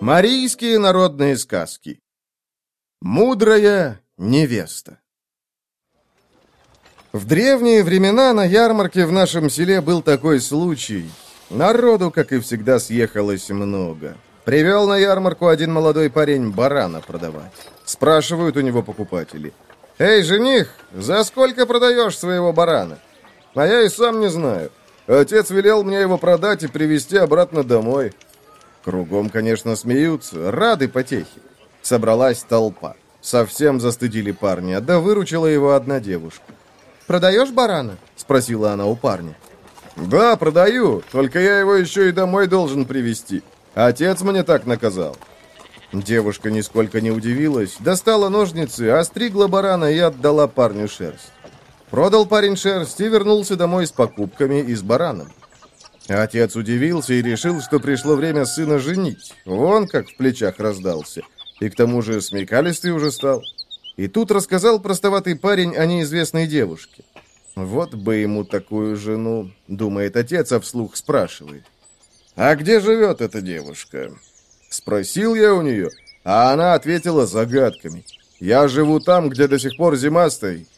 Марийские народные сказки Мудрая невеста В древние времена на ярмарке в нашем селе был такой случай. Народу, как и всегда, съехалось много. Привел на ярмарку один молодой парень барана продавать. Спрашивают у него покупатели. «Эй, жених, за сколько продаешь своего барана?» «А я и сам не знаю. Отец велел мне его продать и привезти обратно домой». Кругом, конечно, смеются, рады потехи. Собралась толпа. Совсем застыдили парня, да выручила его одна девушка. «Продаешь барана?» — спросила она у парня. «Да, продаю, только я его еще и домой должен привезти. Отец мне так наказал». Девушка нисколько не удивилась, достала ножницы, остригла барана и отдала парню шерсть. Продал парень шерсть и вернулся домой с покупками и с бараном. Отец удивился и решил, что пришло время сына женить. Вон как в плечах раздался. И к тому же смекалистый уже стал. И тут рассказал простоватый парень о неизвестной девушке. Вот бы ему такую жену, думает отец, а вслух спрашивает. «А где живет эта девушка?» Спросил я у нее, а она ответила загадками. «Я живу там, где до сих пор зима стоит».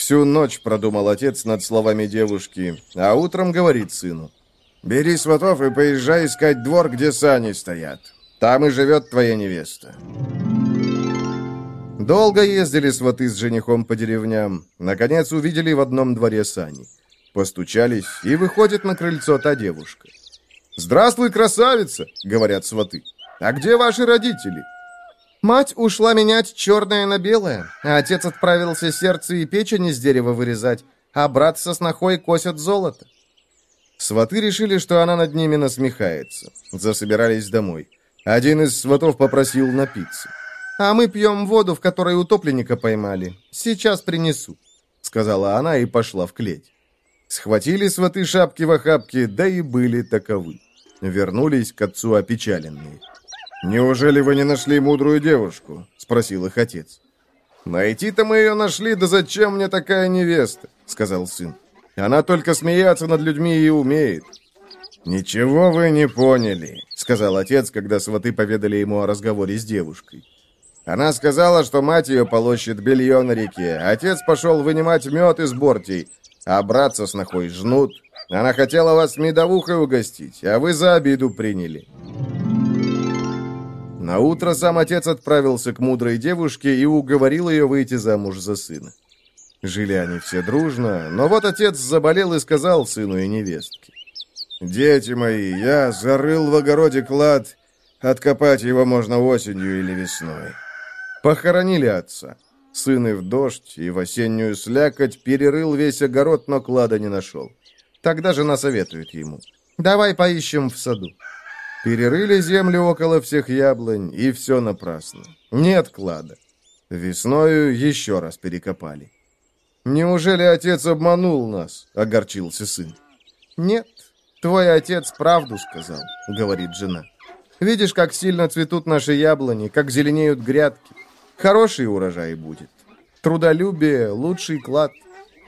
Всю ночь продумал отец над словами девушки, а утром говорит сыну. «Бери сватов и поезжай искать двор, где сани стоят. Там и живет твоя невеста». Долго ездили сваты с женихом по деревням. Наконец увидели в одном дворе сани. Постучались, и выходит на крыльцо та девушка. «Здравствуй, красавица!» — говорят сваты. «А где ваши родители?» Мать ушла менять черное на белое, а отец отправился сердце и печень из дерева вырезать, а брат со снохой косят золото. Сваты решили, что она над ними насмехается. Засобирались домой. Один из сватов попросил напиться. «А мы пьем воду, в которой утопленника поймали. Сейчас принесу», — сказала она и пошла в клеть. Схватили сваты шапки в охапке, да и были таковы. Вернулись к отцу опечаленные. «Неужели вы не нашли мудрую девушку?» — спросил их отец. «Найти-то мы ее нашли, да зачем мне такая невеста?» — сказал сын. «Она только смеяться над людьми и умеет». «Ничего вы не поняли», — сказал отец, когда сваты поведали ему о разговоре с девушкой. Она сказала, что мать ее полощет белье на реке. Отец пошел вынимать мед из бортей, а брат со снохой жнут. Она хотела вас медовухой угостить, а вы за обиду приняли. На утро сам отец отправился к мудрой девушке и уговорил ее выйти замуж за сына. Жили они все дружно, но вот отец заболел и сказал сыну и невестке. «Дети мои, я зарыл в огороде клад, откопать его можно осенью или весной». Похоронили отца. Сын и в дождь, и в осеннюю слякоть перерыл весь огород, но клада не нашел. Тогда жена советует ему. «Давай поищем в саду». Перерыли землю около всех яблонь, и все напрасно. Нет клада. Весною еще раз перекопали. «Неужели отец обманул нас?» — огорчился сын. «Нет, твой отец правду сказал», — говорит жена. «Видишь, как сильно цветут наши яблони, как зеленеют грядки. Хороший урожай будет. Трудолюбие — лучший клад.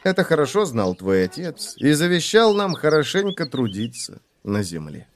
Это хорошо знал твой отец и завещал нам хорошенько трудиться на земле».